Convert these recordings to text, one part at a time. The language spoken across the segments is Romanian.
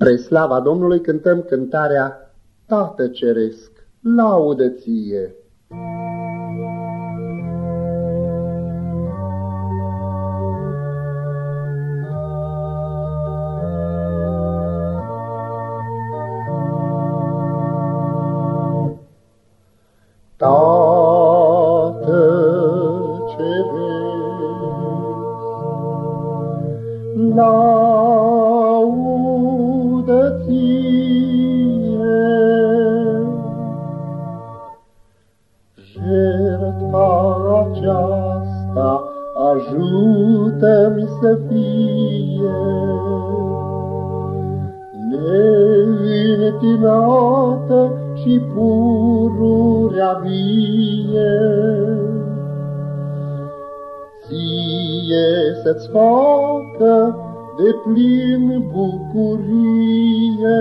Spre slava Domnului cântăm cântarea Tată Ceresc, laudă ție! Ție. Jertfa aceasta ajută-mi să fie neîntinată și pururea vie. Ție să-ți facă de plin bucurie.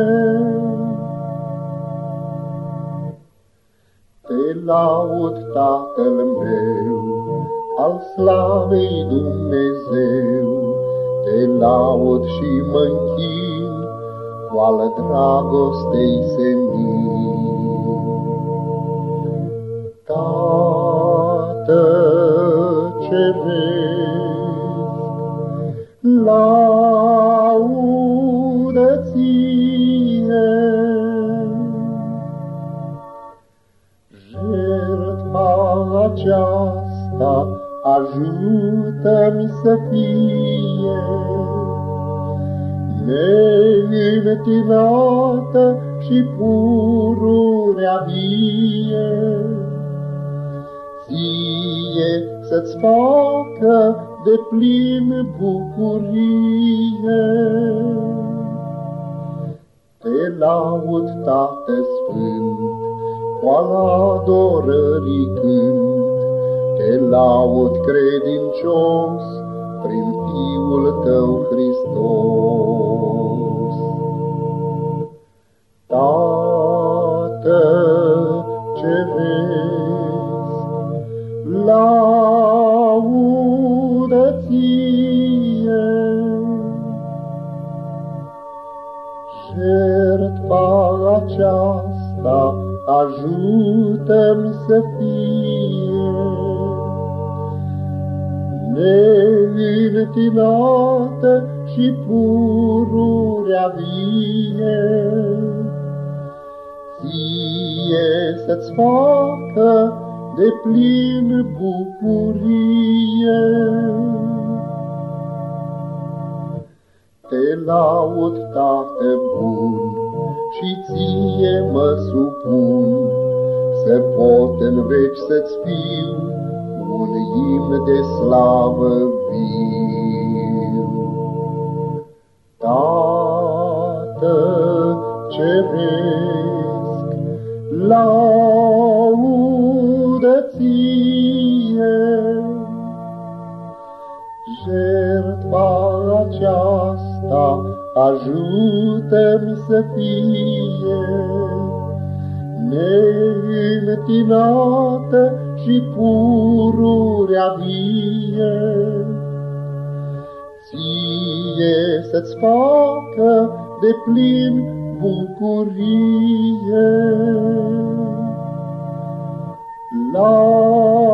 Te laud, Tatăl meu, al slavei Dumnezeu, te laud și mă închin cu al dragostei senin. Tată ceresc, laudă aceasta ajută-mi să fie neîntinată și pururea vie. Ție să-ți facă de plin bucurie. Te laud, Tată Sfânt, cu al adorării cânt, te laud credincios prin Fiul Tău Hristos. Tată Ceresc, laudă ție, Jertfa aceasta ajută-mi să fie neîntinată și pururea vie. Ție să-ți facă de plin bucurie. Te laud, Tată bun, și ție mă supun, să pot în veci să-ți fiu un imn de slavă viu. Tată Ceresc, laudă ție, Jertfa aceasta ajută-mi să fie neîntinată și pururea vie. Ție să-ți facă de plin bucurie. La